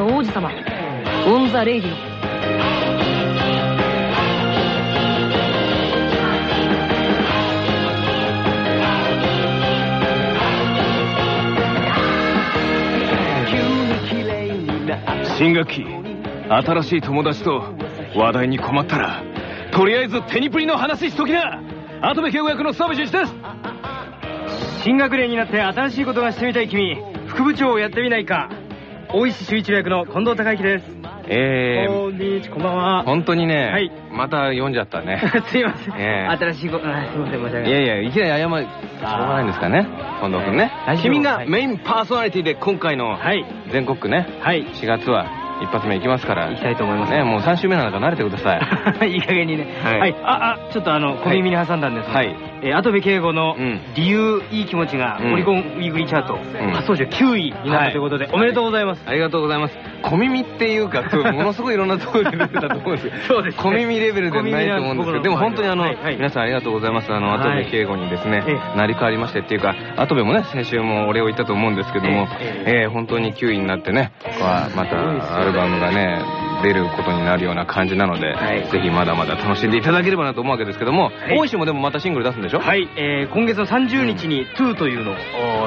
の王子様。オン・ザ・レイディオ新学期。新しい友達と話題に困ったらとりあえずテニプリの話しときな。跡部景吾役の諏訪部順一です。新学年になって新しいことがしてみたい君副部長をやってみないか大石修一郎役の近藤孝之です。えー、こんにちはこんばんは。本当にね、はい。また読んじゃったね。すいません、ええ新しいことあすいません申し訳ない。いやいや、いきなり謝る、しょうがないんですかね、近藤君ね。君がはいメインパーソナリティで今回のはい。全国区ね、はい。4月は一発目行きますから。行きたいと思いますね、もう3週目なんだから慣れてください。いい加減にね。ははいい。あ、あ、ちょっとあの、小耳に挟んだんですがはいえー、跡部敬吾のうん理由、いい気持ちが、うんオリコンウィークリーチャート、ん初登場9位になったということで、おめでとうございます。ありがとうございます。小耳っていうか、ものすごいいろんなところで出てたと思うんですけど、ね。小耳レベルではないと思うんですけど、でも本当にあの、はい。はい皆さんありがとうございます。あの、はい後部敬吾にですねえ、成り代わりましてっていうか、後部もね、先週もお礼を言ったと思うんですけども、ええ。ー本当に9位になってね、まあまたアルバムがね、出ることになるような感じなので、はい。ぜひまだまだ楽しんでいただければなと思うわけですけども、い。大石もでもまたシングル出すんでしょ？はい、えー、今月の30日に2というのを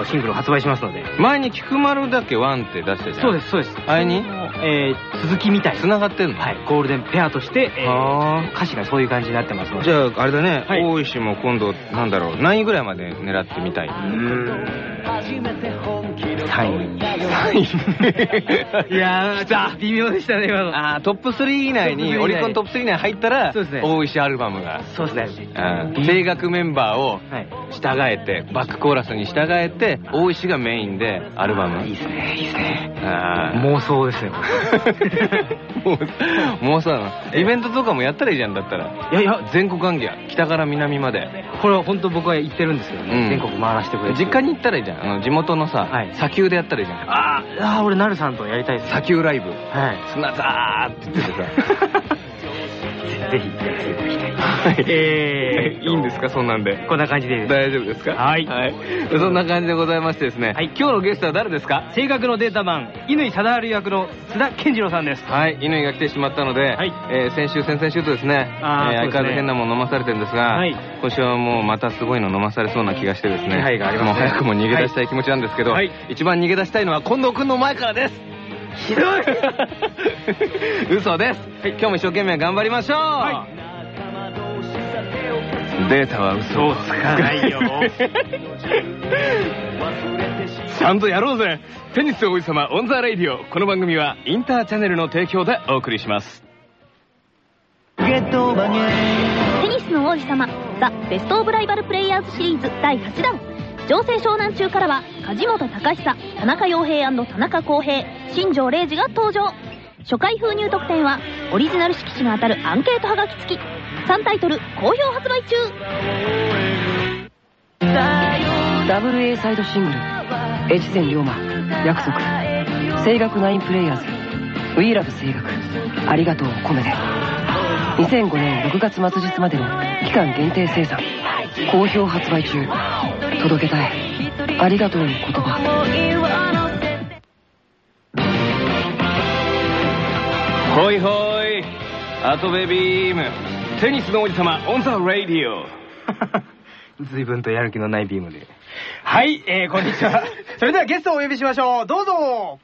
おシングルを発売しますので。前に菊丸だけワンって出したじゃん。そうです、そうです。あれに？えー、続きみたい。な。繋がってんの？はい、ゴールデンペアとして、えあー、歌詞がそういう感じになってますので。じゃあ、あれだね、はい。大石も今度、なんだろう、何位ぐらいまで狙ってみたい3位。いやー、微妙でしたね、今の。トップ3以内に、トップ3以内オリコントップ3以内に入ったら、そうですね大石アルバムが、そうですね。うん声楽メンバーをはい。従えて、バックコーラスに従えて、大石がメインでアルバム。いいですね、いいですね。妄想ですね、こ もう、もうさ、イベントとかもやったらいいじゃん、だったら。れ。いやいや、全国関係北から南まで。これは本当僕は言ってるんですけどね、うん全国回らせてくれて実家に行ったらいいじゃん。あの、地元のさ、はい砂丘でやったらいいじゃん。あーあー俺なるさんとやりたいです砂丘ライブ。はい砂ザーって言っててさ。ぜひやっていただきたい。えーいいんですか、そんなんで。こんな感じで大丈夫ですか？はい。はい。そんな感じでございましてですね。はい。今日のゲストは誰ですか？性格のデータマン乾貞治役の津田健次郎さんです。はい。乾が来てしまったので、はい。えー先週、先々週とですね、えー相あーそうですね。変わらず変なもの飲まされてるんですが、はい。今週はもうまたすごいの飲まされそうな気がしてですね、気配がありますね。もう早くも逃げ出したい気持ちなんですけど、はい。一番逃げ出したいのは近藤くんの前からです。ひどい。嘘です、今日も一生懸命頑張りましょう、はデータは嘘。をつかないよ。ちゃんとやろうぜ。テニス王子様オンザレイディオこの番組はインターチャネルの提供でお送りします。テニスの王子様ザ・ベスト・オブ・ライバル・プレイヤーズシリーズ第8弾城成湘南中からは梶本貴久田中洋平田中浩平神城玲治が登場。初回封入特典はオリジナル色紙が当たるアンケートはがき付き。3タイトル好評発売中。WA サイドシングル越前龍馬約束。声楽ナインプレイヤーズ We Love 声楽。ありがとうを込めて2005年6月末日までの期間限定生産好評発売中。届けたい。ありがとうの言葉。ほいほい跡部ビーム。テニスの王子様オンザレイディオ。随分とやる気のないビームで。はい、えー、こんにちは。それではゲストをお呼びしましょう。どうぞ。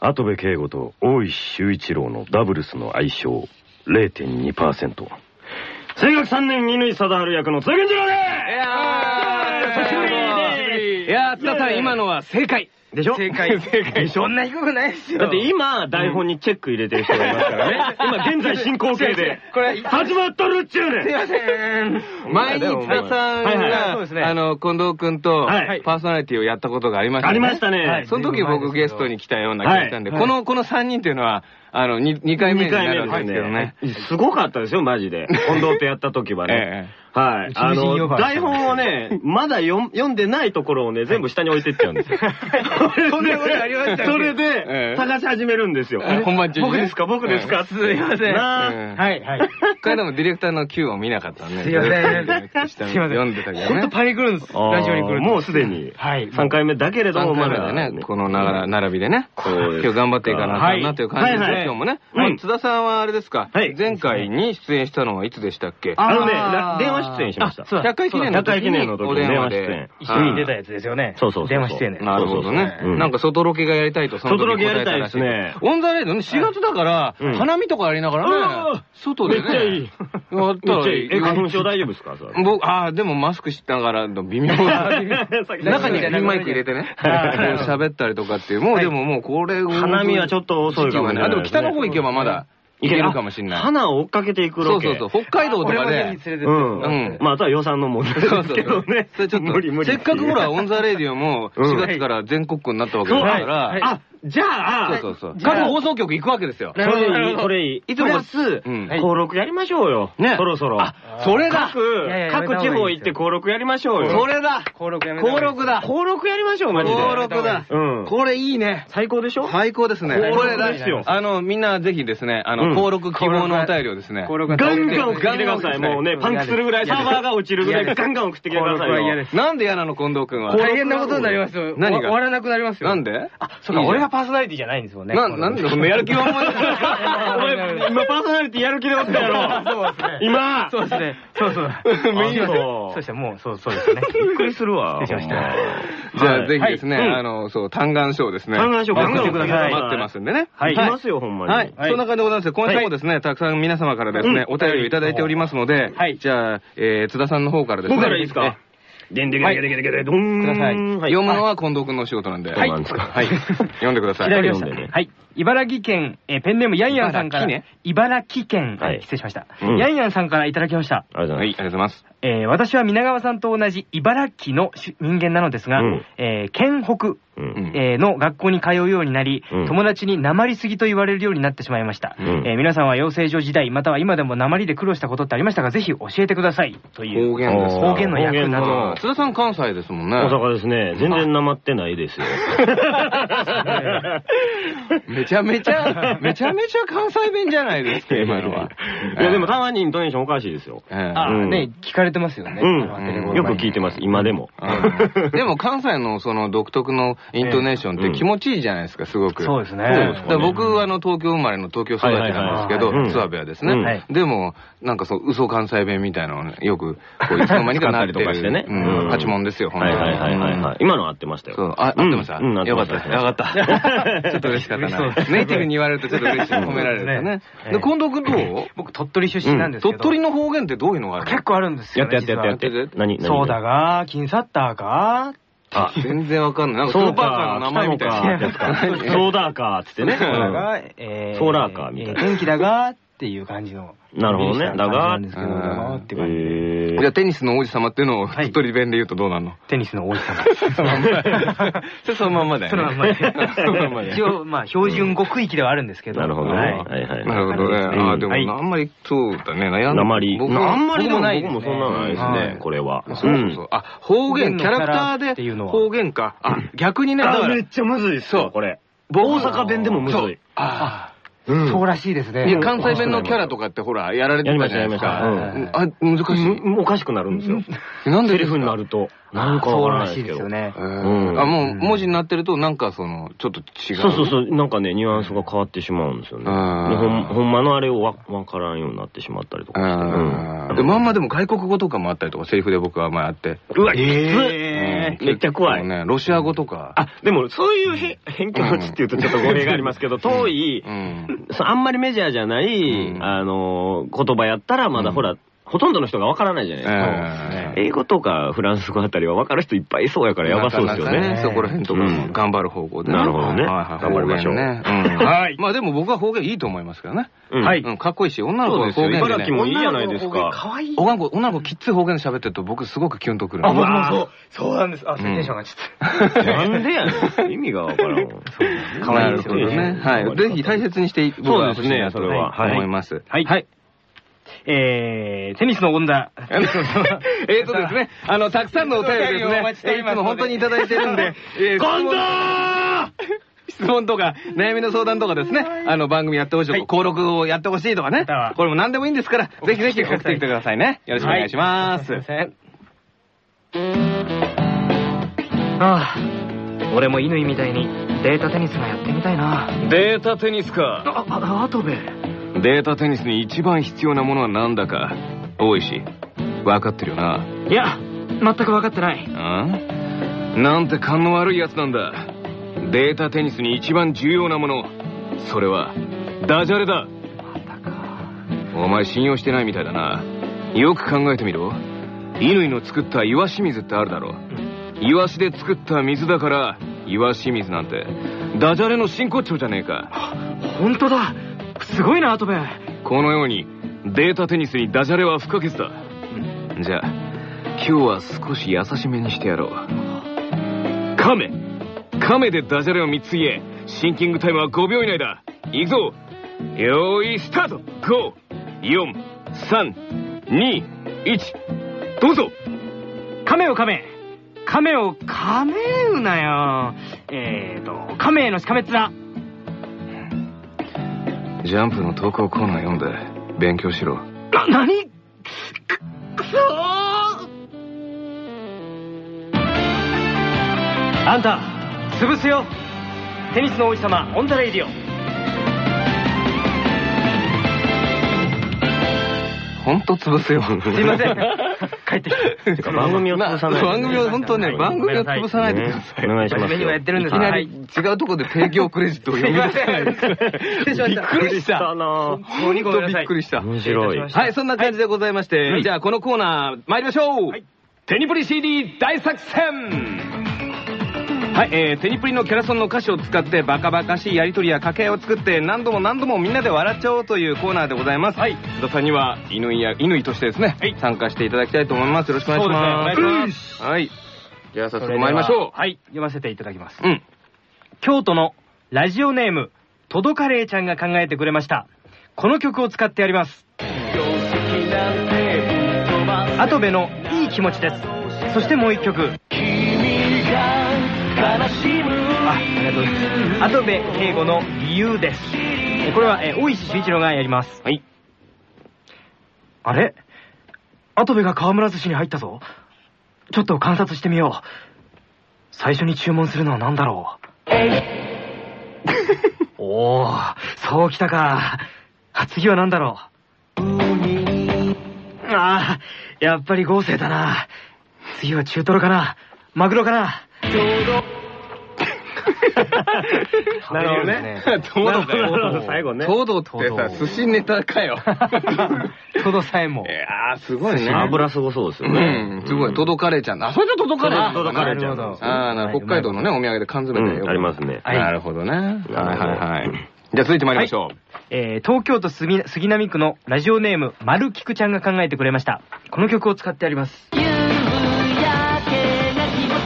跡部景吾と大石秀一郎のダブルスの相性0.2%青学3年乾貞治役の津田健次郎でい津田さん、今のは正解。でしょ？正解 正解そんな低くないですよだって今、台本にチェック入れてる人がいますからね。今現在進行形で。これ始まっとるっちゅうねんすいません前に津田さんが、そうですねあの、近藤くんと、はいパーソナリティをやったことがありましたあね。りましたね。はいその時僕ゲストに来たような気がしたんで、はいこの、この3人っていうのは、あの、2, 二回目になるんですけどね。すごかったですよ、マジで。近藤とやった時はね。はい。あの、台本をね、まだ 読んでないところをね、全部下に置いてっちゃうんですよ。そんなことありましたそれで、探し始めるんですよ。本番中に。僕ですか？僕ですか？すいません。なはい、はい。一回でもディレクターの Q を見なかった ね。すいません。すいません。読んでたけどね。ほんとパニクるんです。ラジオに来るもうすでに。はい。3回目だけれども、まだね、この並びでね。今日頑張っていかなあかんなという感じですね、今日もね。津田さんはあれですか？前回に出演したのはいつでしたっけ？あのね、電話出演しました。100回記念の時にお電話で。一緒に出たやつですよね。そうそう。電話出演ね。なるほどね。なんか外ロケがやりたいと、外ロケやりたいですね。オンザレードね、4月だから、花見とかやりながらね、外でね。めっちゃいい。やったらいい。え、花粉症大丈夫ですか？僕、ああ、でもマスクしながら、微妙な。中にピンマイク入れてね、喋ったりとかっていう。もうでももうこれ、花見はちょっと遅いかもね。あ、でも北の方行けばまだ。いけるかもしれない。花を追っかけていくロケ。そうそうそう。北海道とかで。うん。うん。まあ、あとは予算の問題ですけどね。それちょっと、無理無理。せっかくほら、オンザレディオも4月から全国区になったわけだから。あ、じゃあ、そうそうそう。各放送局行くわけですよ。それいい、それいい。いつも、登録やりましょうよ。ね。そろそろ。あ、それだ各地方行って登録やりましょうよ。それだ登録やめ登録だ登録やりましょう、マジで。登録だ。うん。これいいね。最高でしょ？最高ですね。これだ。あの、みんなぜひですね、あの、登録希望のお便りをですね。ガンガン送ってきてください。もうね、パンクするぐらいサーバーが落ちるぐらいガンガン送ってきてくださいよ。なんで嫌なの、近藤くんは？大変なことになりますよ。何が？終わらなくなりますよ。なんで？あ、そうか、俺がパーソナリティじゃないんですもんね。な、なんでそんなやる気は思い俺、今パーソナリティやる気でおったやろ。そうですね。今そうですね。そうそう。そうですね、もう、そう、そうですね。びっくりするわ。失礼しました。じゃあ、ぜひですね、あの、そう、単眼賞ですね。単眼賞頑張ってください。待ってますんでね。はい。いますよ、ほんまに。はい。そんな感じでございます。今週もですね、たくさん皆様からですね、お便りをいただいておりますので、はい。じゃあ、え、津田さんの方からですね。僕からいいですか？でんでけでけでけでけでどん。ください。読むのは近藤くんのお仕事なんで。はい。はい。読んでください。左読んでね。はい。茨城県、えペンネームヤンヤンさんから、茨城県、はい、失礼しました。ヤンヤンさんからいただきました。ありがとうございます。はい、ありがとうございます。え私は皆川さんと同じ茨城の人間なのですが、え県北、えの学校に通うようになり、友達に鉛すぎと言われるようになってしまいました。え皆さんは養成所時代、または今でも鉛で苦労したことってありましたか？ぜひ教えてください。という。方言です。方言の役など。津田さん関西ですもんね。大阪ですね。全然鉛ってないですよ。めちゃめちゃ、めちゃめちゃ関西弁じゃないですか、今のは。いや、でもたまにイントネーションおかしいですよ。あ、ね、聞かれてますよね。うん。よく聞いてます、今でも。でも関西のその独特のイントネーションって気持ちいいじゃないですか、すごく。そうですね。僕はあの東京生まれの東京育ちなんですけど、諏訪部はですね。でも、なんかそう、嘘関西弁みたいなのをよく、こういつの間にかなってとかしてね。パチモンですよ、本当に。はいはいはい。今の合ってましたよ。そう、あ、合ってました？よかった。よかった。ちょっと嬉しかったな。ネイティブに言われるとちょっと嬉しい。褒められるね。で、近藤くんどう？僕、鳥取出身なんですけど。鳥取の方言ってどういうのがある結構あるんですよ。やってやってやってやって。何そうだが、金サッターか？あ、全然わかんない。なんかスーパーカーの名前みたいな。ソーダーカーつってね。ソーラーカーみたいな。天気だが、っていう感じの。なるほどね。だが、だがって感じ。じゃあテニスの王子様っていうのを鳥取弁で言うとどうなの？テニスの王子様。そのまんま だよそのまんまで。一応、まあ、標準語区域ではあるんですけど。なるほどね。はいはい。なるほどね。ああ、でも、あんまり、そうだね、悩んで。あんまり。僕あんまりもない。僕もそんなのないですね、これは。そうそう。あ、方言、キャラクターで方言か。あ、逆にね、だから。めっちゃむずいっすよ、これ。大阪弁でもむずい。ああ。そうらしいですね。いや、関西弁のキャラとかってほら、やられてたじゃないですか。あ、難しい。おかしくなるんですよ。なんでセリフになると。なんかそうらしいですよね。あ、もう文字になってると、なんかその、ちょっと違う。そうそうそう、なんかね、ニュアンスが変わってしまうんですよね。ほんまのあれをわからんようになってしまったりとかして。で、まんまでも外国語とかもあったりとか、セリフで僕は前あって。うわ、きつめっちゃ怖い。ね、ロシア語とか。あ、でもそういう偏見持ちっていうとちょっと語弊がありますけど、遠い、あんまりメジャーじゃない、あの、言葉やったらまだほら、ほとんどの人がわからないじゃないですか。英語とかフランス語あたりはわかる人いっぱいいそうやからやばそうですよね。そこら辺とか頑張る方向で。なるほどね。頑張りましょう。はい。まあでも僕は方言いいと思いますけどね。はい。かっこいいし、女の子の方言茨城もいいじゃないですか。かわいい。女の子、女の子きっつい方言で喋ってると僕すごくキュンとくる。あ、僕もそう。そうなんです。あ、テンションがちょっと。なんでやねん。意味がわからん。かわいいですよね。はい。ぜひ大切にしてそうですね、それは。思います。はい。えー、テニスの女。えっとですね、あの、たくさんのお便りですね、いつも本当にいただいてるんで、今度！質問。とか、悩みの相談とかですね、あの、番組やってほしい、登録をやってほしいとかね、これも何でもいいんですから、ぜひぜひ送ってきてくださいね。よろしくお願いします。ああ、俺も乾みたいにデータテニスがやってみたいな。データテニスか。あ、あ、あとべ。データテニスに一番必要なものは何だか、多いし、分かってるよな。いや、全く分かってない。あなんて勘の悪いやつなんだ。データテニスに一番重要なもの、それは、ダジャレだ。またか。お前信用してないみたいだな。よく考えてみろ。乾の作った岩清水ってあるだろ。イワシで作った水だから、岩清水なんて、ダジャレの真骨頂じゃねえか。本当だすごいな、アトベ。このように、データテニスにダジャレは不可欠だ。じゃあ、今日は少し優しめにしてやろう。カメカメでダジャレを3つ言え。シンキングタイムは5秒以内だ。いくぞよーい、スタート !5、4、3、2、1、どうぞカメをカメカメをカメうなよ。えーと、カメへのしかめっ面。ジャンプの投稿コーナー読んで勉強しろ。な、なにく、くそあんた、潰すよテニスの王子様、オンダレイディオ。本当潰すよ。すいません。帰ってき て。番組を潰さない。番組を、本当ね、番組を潰さないでください。お願いします。真面目にはやってるんですいきなり違うところで提供クレジットを読み出せない。びっくりしたな本当にびっくりした。面白い。はい、そんな感じでございまして、じゃあこのコーナー参りましょうテニプリ CD 大作戦はい、えー、テニプリのキャラソンの歌詞を使ってバカバカしいやりとりや掛け合いを作って何度も何度もみんなで笑っちゃおうというコーナーでございます。はい。津田さんには、乾や、乾としてですね、はい、参加していただきたいと思います。よろしくお願いします。そうですね、お願いします。はい。じゃあ早速参りましょう。はい、読ませていただきます。うん。京都のラジオネーム、トドカレーちゃんが考えてくれました。この曲を使ってやります。跡部のいい気持ちです。そしてもう一曲。あ、ありがとうございます。後部敬吾の理由です。これは、え大石修一郎がやります。はい。あれ？後部が河村寿司に入ったぞ。ちょっと観察してみよう。最初に注文するのは何だろう？おお、そうきたか。次は何だろう？ああ、やっぱり合成だな。次は中トロかな。マグロかな。ちょうど。なるほどね。トドだ最後ね。トドってさ、寿司ネタかよ。トドさえも。いやー、すごいね。油すごそうですよね。うん、すごい。トドカレーちゃん。あ、それじゃトドカレートドカレーちゃん。ああ、なる北海道のね、お土産で缶詰でありますね。なるほどね。はいはいはい。じゃあ続いて参りましょう。えー、東京都杉並区のラジオネーム、丸菊ちゃんが考えてくれました。この曲を使ってあります。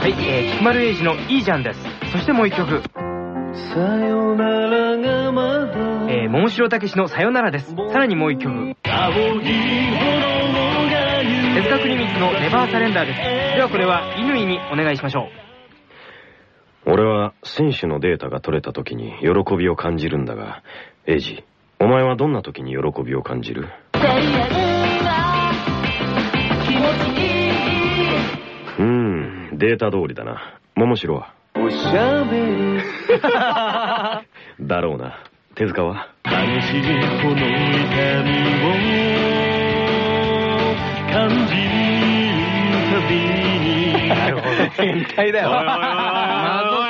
はい、えー、菊丸英二のいいじゃんです。そしてもう一曲。さよならがまだえー、桃城武史のさよならです。さらにもう一曲。手塚国光のネバーサレンダーです。ではこれは乾にお願いしましょう。俺は選手のデータが取れた時に喜びを感じるんだが、エイジ、お前はどんな時に喜びを感じる？データ通りだな。桃城は。おしゃべり。だろうな。手塚は激しいこの痛みを感じるたびに。なるほど。変態だよ。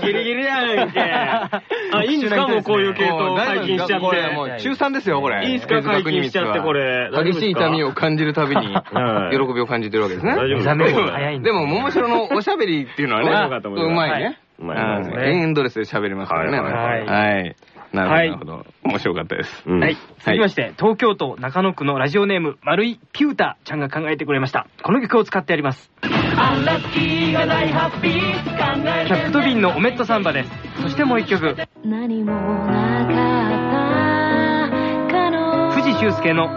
ギリギリやんけ。あ、いいんですか？もうこういう系統解禁しちゃって。これもう中3ですよ、これ。いいですか？解禁しちゃって、これ。激しい痛みを感じるたびに、喜びを感じてるわけですね。大丈夫です早いでも、桃城のおしゃべりっていうのはね、うまいね。うまい。エンドレスで喋りますからね。はい。なるほど。面白かったです。はい。続きまして、東京都中野区のラジオネーム、丸井ピュータちゃんが考えてくれました。この曲を使ってやります。キャップとビンのオメットサンバです。そしてもう一曲。何もなかった藤修介の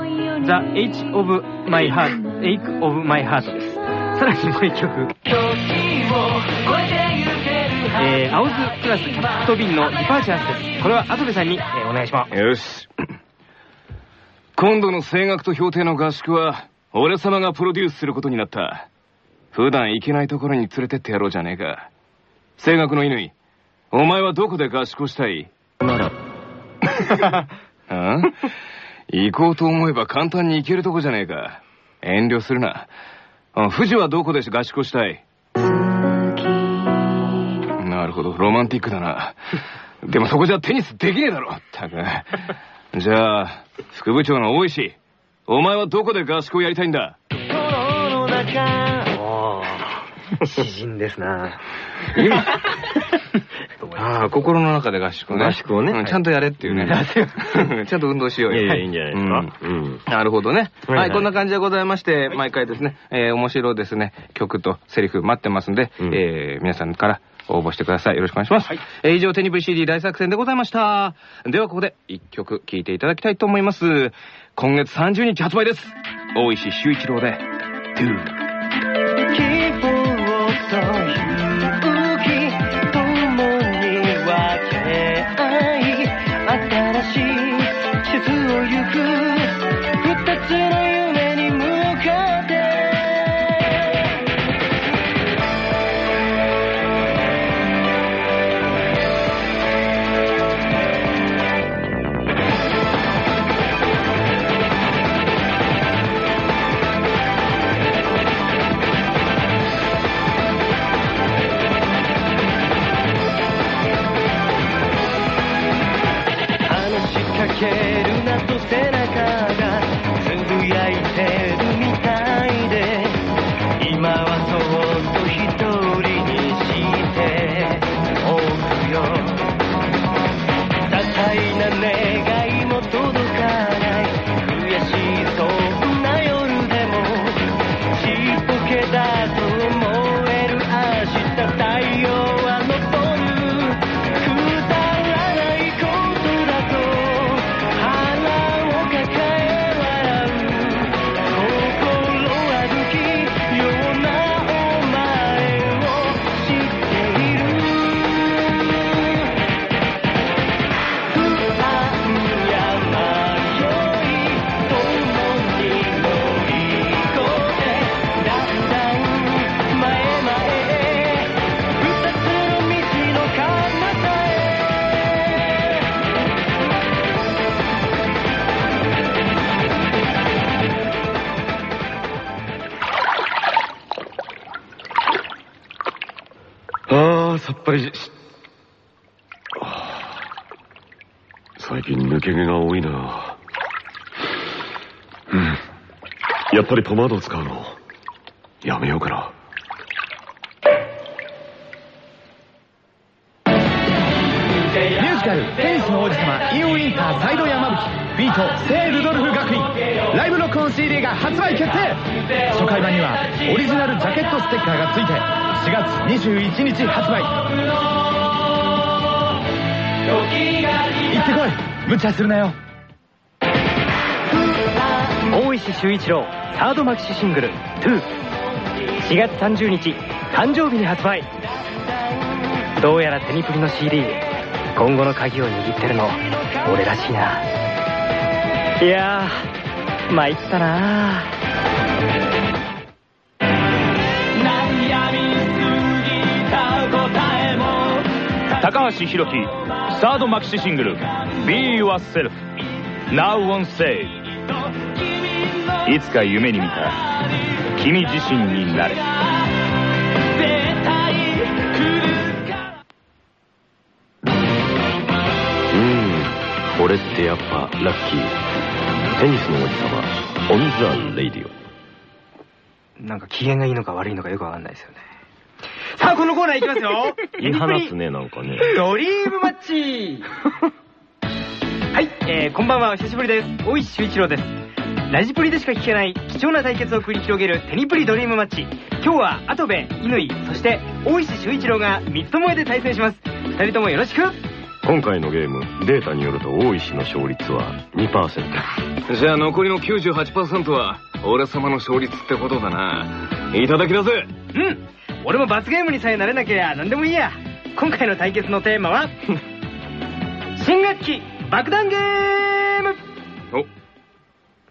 The Age of My Heart, Ache of My Heart です。さらにもう一曲。えー、青酢プラスキャップと瓶の Departures です。これは跡部さんに、えー、お願いします。よし。今度の青学と氷帝の合宿は、俺様がプロデュースすることになった。普段行けないところに連れてってやろうじゃねえか。青学の乾、お前はどこで合宿をしたい？なら。あ行こうと思えば簡単に行けるとこじゃねえか。遠慮するな。富士はどこで合宿をしたい？ほど、ロマンティックだな。でもそこじゃテニスできねえだろ、ったく。じゃあ、副部長の大石、お前はどこで合宿をやりたいんだ？詩人ですな今、ああ、心の中で合宿ね。合宿をね。ちゃんとやれっていうね。ちゃんと運動しようよ。いやいいんじゃないですか。なるほどね。はい、こんな感じでございまして、毎回ですね、え面白いですね、曲とセリフ待ってますんで、え皆さんから応募してください。よろしくお願いします。はい、え以上、テニブリ CD 大作戦でございました。では、ここで一曲聴いていただきたいと思います。今月30日発売です。大石修一郎で、Do。やっぱりポマード使うの。やめようかな。ミュージカル「テニスの王子様イオウィンターサイド山吹」ビート聖ルドルフ学院。ライブ録音 CD が発売決定。初回版にはオリジナルジャケットステッカーがついて4月21日発売。行ってこい。無茶するなよ。大石修一郎サードマキシシングル「2」4月30日誕生日に発売。どうやらテニプリの CD 今後の鍵を握ってるの俺らしいな。いやー参ったな高橋広樹サードマキシシングル「Be Yourself Now on Sale」いつか夢に見た君自身になれ。うん俺ってやっぱラッキー。テニスの王子様 on the Radio。なんか機嫌がいいのか悪いのかよくわかんないですよね。さあこのコーナーいきますよ。言い放つねなんかね。ドリームマッチ。はい、えー、こんばんはお久しぶりです。大石修一郎です。ラジプリでしか聞けない貴重な対決を繰り広げるテニプリドリームマッチ。今日は、跡部、乾、そして、大石修一郎が三つ萌えで対戦します。二人ともよろしく今回のゲーム、データによると大石の勝率は2%。じゃあ残りの98%は、俺様の勝率ってことだな。いただきだぜうん俺も罰ゲームにさえなれなきゃ何でもいいや今回の対決のテーマは 新学期爆弾ゲームお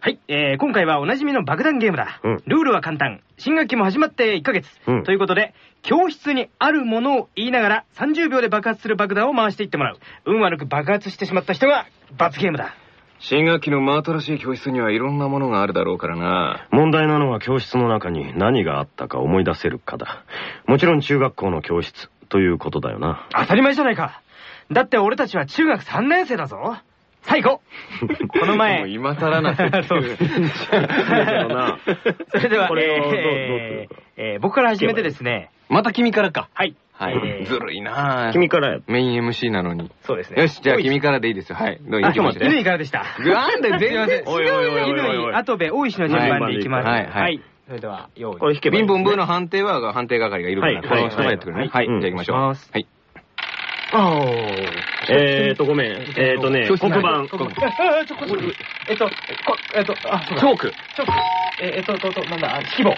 はい、えー、今回はおなじみの爆弾ゲームだ、うん。ルールは簡単。新学期も始まって1ヶ月、うん。ということで教室にあるものを言いながら30秒で爆発する爆弾を回していってもらう。運悪く爆発してしまった人が罰ゲームだ。新学期の真新しい教室にはいろんなものがあるだろうからな。問題なのは教室の中に何があったか思い出せるかだ。もちろん中学校の教室ということだよな。当たり前じゃないか。だって俺たちは中学3年生だぞ最後。この前。もう今更な そう。ですそれでは、えー僕から始めてですね、また君からか。はい。はい。えー。ずるいな。君からや。メイン MC なのに。そうですね。よし、じゃあ君からでいいですよ。はい。どうあ、行きましょう。乾からでした。なんで全然すいませんおいおいおいおいおいおい乾、後部、大石の順番でいきます。はい。それでは、用意。これ引けばいいビンボンブーの判定は判定係がいるから、はいこの人がやってくるね。はい。はいじゃあ行きましょう。はい。あえーと、ごめん。えーとね、黒板。えっと、こえっと、こえっと、あ、チョーク。チョーク。え、えっと、と、と、なんだ、あ指し棒。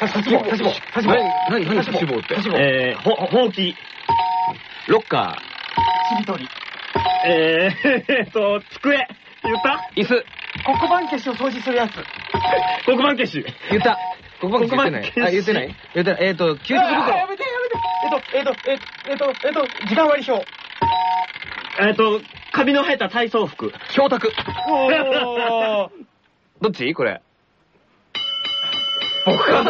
刺し棒、刺し棒、刺し棒。何、何、何、刺し棒って？えー、ほ、ほうき。ロッカちびとり。えー、えーと、机。言った？ー、椅子。黒板消しを掃除するやつ。黒板消し。言った。黒板言ってない。あ、言ってない？言ってない？えっと、給食あや袋。めて、やめて。えっと、えっと、えっと、えっと、時間割表。えーと、カビの生えた体操服。氷卓。おー。どっち？これ。僕か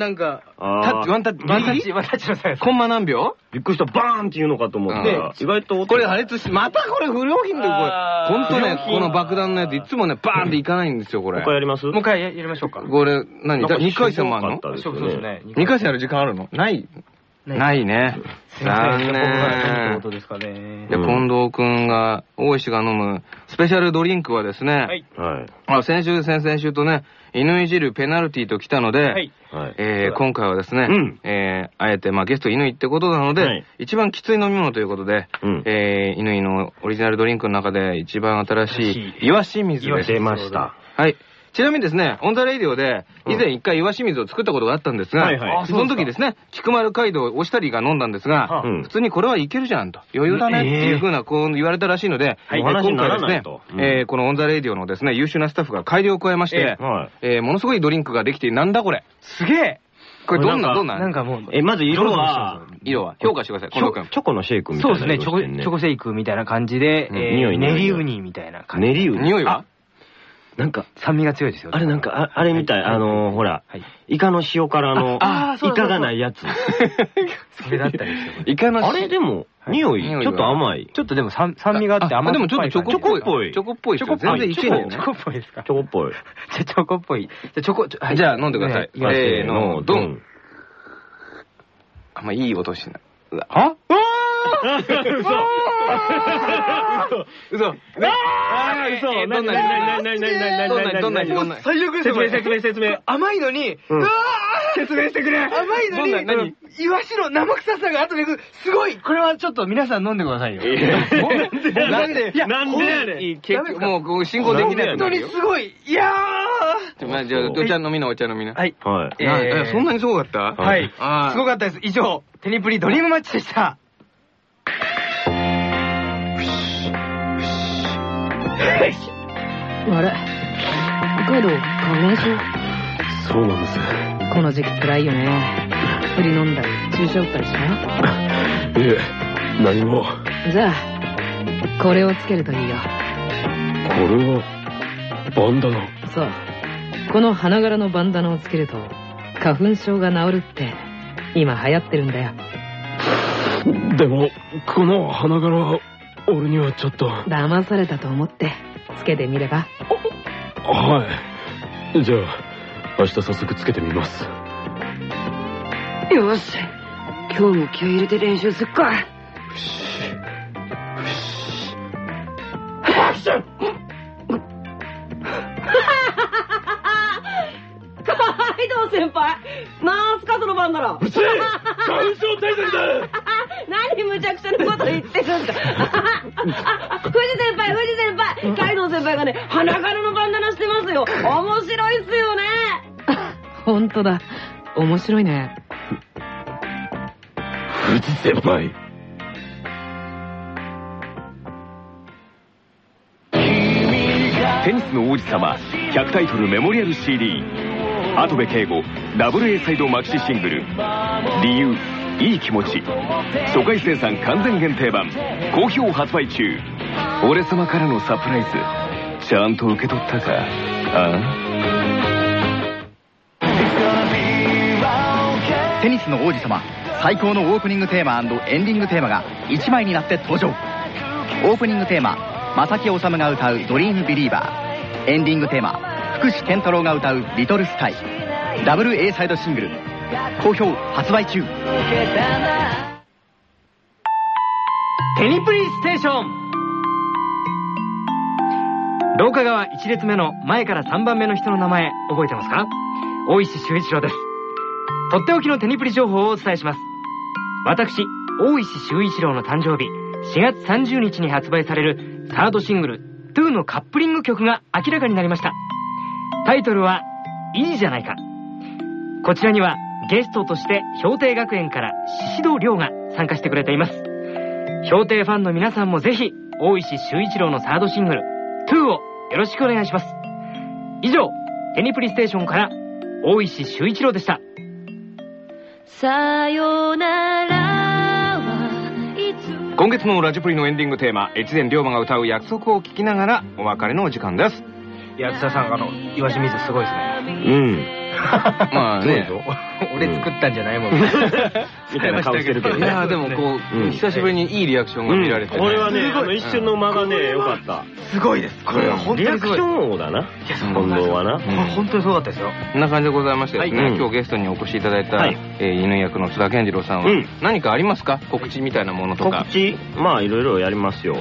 なんか、タッチ、ワンタッチ、ワンタッチ、ワンタッチのサイズ。コンマ何秒？びっくりした。バーンって言うのかと思ったら、意外と。これ破裂し、またこれ不良品で、これ。ほんとね、この爆弾のやついつもね、バーンっていかないんですよ、これもう一。回やります？もう一回ややりましょうか。これ、何？なんか ?2 回戦もあんの？ひどかったそうそうですね。?2 回戦やる時間あるの？ない？ないね。残念こと。ですかね。で、近藤くんが、大石が飲むスペシャルドリンクはですね、はい。はい。あ先週、先々週とね、犬いじるペナルティと来たので、はい。はい。えー今回はですね、うんえーあえて、まあ、ゲスト犬ってことなので、はい一番きつい飲み物ということで、うんえー犬のオリジナルドリンクの中で一番新しいい岩清水です。出ました。はい。ちなみにですね、オンザレイディオで、以前一回岩清水を作ったことがあったんですが、その時ですね、菊丸街道を押したりが飲んだんですが、うん。普通にこれはいけるじゃんと、余裕だねっていうふうな、こう言われたらしいので、今回ですねこのオンザレイディオのですね、優秀なスタッフが改良を加えまして、ものすごいドリンクができて、なんだこれ。すげえ。これどんな、どんななんかもう、え、まず色は、色は評価してください、チョ近藤君。チョコのシェイクみたいうなそですね、チョコ、シェイクみたいな感じで、匂い練りウニみたいな感じ。練りウニ？匂いは？なんか、酸味が強いですよ。あれなんか、ああれみたい、あのー、ほらはい、イカの塩辛の、イカがないやつ。それだったりして。イカのあれ？でも、匂い、ちょっと甘い。ちょっとでも酸酸味があって甘でもちょっとチョコっぽい。チョコっぽいチョコっぽい。チョコっぽいですか？チョコっぽい。じゃあチョコっぽい。じゃあチョコ、じゃあ飲んでください。せーの、ドン。。あんまいい音してない。うわは嘘。ああ、嘘。えーどんななになになにどんなにどんなにどんなに最悪ですよ。説明説明説明。甘いのに、うわー説明してくれ甘いのに、どんな何？イワシの生臭さが後でくる。すごいこれはちょっと皆さん飲んでくださいよ。なんでいやなんでやねんいい結局もうこう進行できない本当にすごい。いやちょまあじゃあ、お茶飲みな、お茶飲みな。ーはい。はい。なえーえそんなにすごかった？はい。あーすごかったです。以上、テニプリドリームマッチでした。あれ？北海道花粉症そうなんです。この時期辛いよね薬飲んだり注射打ったりしな いええ、何も。じゃあこれをつけるといいよこれは、バンダナ。そうこの花柄のバンダナをつけると花粉症が治るって今流行ってるんだよでも、この花柄、俺にはちょっと。騙されたと思って、つけてみれば？はい。じゃあ、明日早速つけてみます。よし。今日も気合入れて練習すっか。よし。先輩なんすかその番ならうるせえ花粉症対策だ何無茶苦茶なこと言ってるんだあ藤先輩藤先輩カイがね鼻からのバンダナしてますよ。面白いっすよね。本当だ。面白いね。藤先輩。テニスの王子様100タイトルメモリアル CD 跡部圭吾ダブル A サイドマキシシングル。理由いい気持ち。初回生産完全限定版。好評発売中。俺様からのサプライズちゃんと受け取ったか？あテニスの王子様最高のオープニングテーマエンディングテーマが1枚になって登場。オープニングテーマ正木治が歌う「ドリームビリーバー」エンディングテーマ福士健太郎が歌う「リトルスカイ」ダブル A サイドシングル。好評発売中。テニプリステーション廊下側1列目の前から3番目の人の名前覚えてますか？大石修一郎です。とっておきのテニプリ情報をお伝えします。私大石修一郎の誕生日4月30日に発売されるサードシングル「2」のカップリング曲が明らかになりました。タイトルは「いいじゃないか」こちらにはゲストとして氷定学園から宍戸亮が参加してくれています。氷定ファンの皆さんもぜひ大石修一郎のサードシングル「2」をよろしくお願いします。以上テニプリステーションから大石修一郎でした。さよなら今月のラジプリのエンディングテーマ越前龍馬が歌う約束を聞きながらお別れのお時間です。安田さんあの岩清水すごいですね。うん まあね。俺作ったんじゃないもん。みたいな顔してるけどいやでもこう、久しぶりにいいリアクションが見られて。これはね、一瞬の間がね、良かった。すごいです。これは本当にリアクション王だな。近藤はな。本当にすごかったですよ。こんな感じでございましてですね、今日ゲストにお越しいただいた犬役の津田健次郎さんは、何かありますか？告知みたいなものとか。告知まあいろいろやりますよ。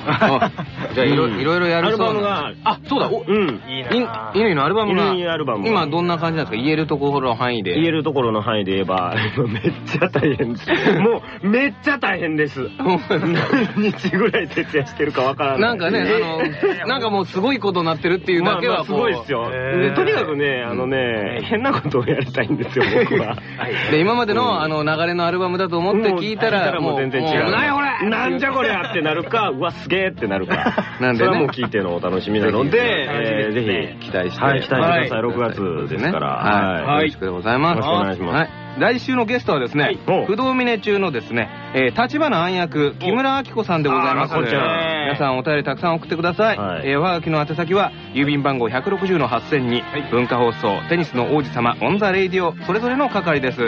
じゃあいろいろやるアルバムが。あ、そうだ。うん。いいな。犬のアルバムが。今どんな感じなんですか？言えるところの範囲で。言えるところの範囲で言えば、めっちゃ大変です。もう、めっちゃ大変です。何日ぐらい徹夜してるかわからない。なんかね、あの、なんかもうすごいことになってるっていうだけはすごいですよ。とにかくね、あのね、変なことをやりたいんですよ、僕は。で、今までのあの流れのアルバムだと思って聞いたら、もう全然違う。何これなんじゃこりゃってなるか、うわ、すげえってなるか。なんで、それはもう聞いてのお楽しみなので、ぜひ期待して。はい、期待してください。6月ですから。はい。よろしくでございます。よろしくお願いします。来週のゲストはですね、不動峰中のですね、えー、橘杏役、木村明子さんでございます。皆さんお便りたくさん送ってください。はい、えー、はがきの宛先は、郵便番号160の8000に、はい、文化放送、テニスの王子様、 on the Radio、それぞれの係です。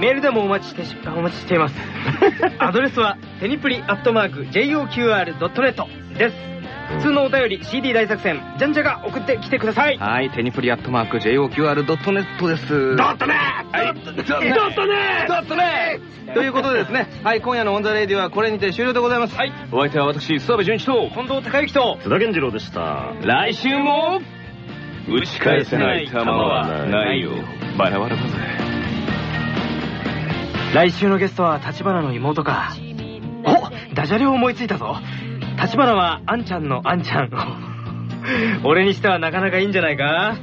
メールでもお待ちして、お待ちしています。アドレスは、テニプリアットマーク、JOQR.net です。普通のお便り CD 大作戦じゃんじゃん送ってきてください。はいテニプリアットマーク JOQR.net です。ドットネはい。ドットネドットネということでですねはい今夜の on the Radio はこれにて終了でございます。はい。お相手は私諏訪部純一と近藤孝之と津田健次郎でした。来週も打ち返せない球はないよバラバラだぜ。来週のゲストは橘の妹か。おダジャレを思いついたぞ立花はあんちゃんのあんちゃん 俺にしてはなかなかいいんじゃないか？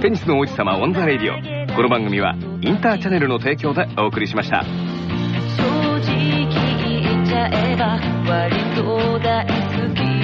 テニスの王子様 on the Radio。この番組はインターチャネルの提供でお送りしました。正直言っちゃえば割と大好き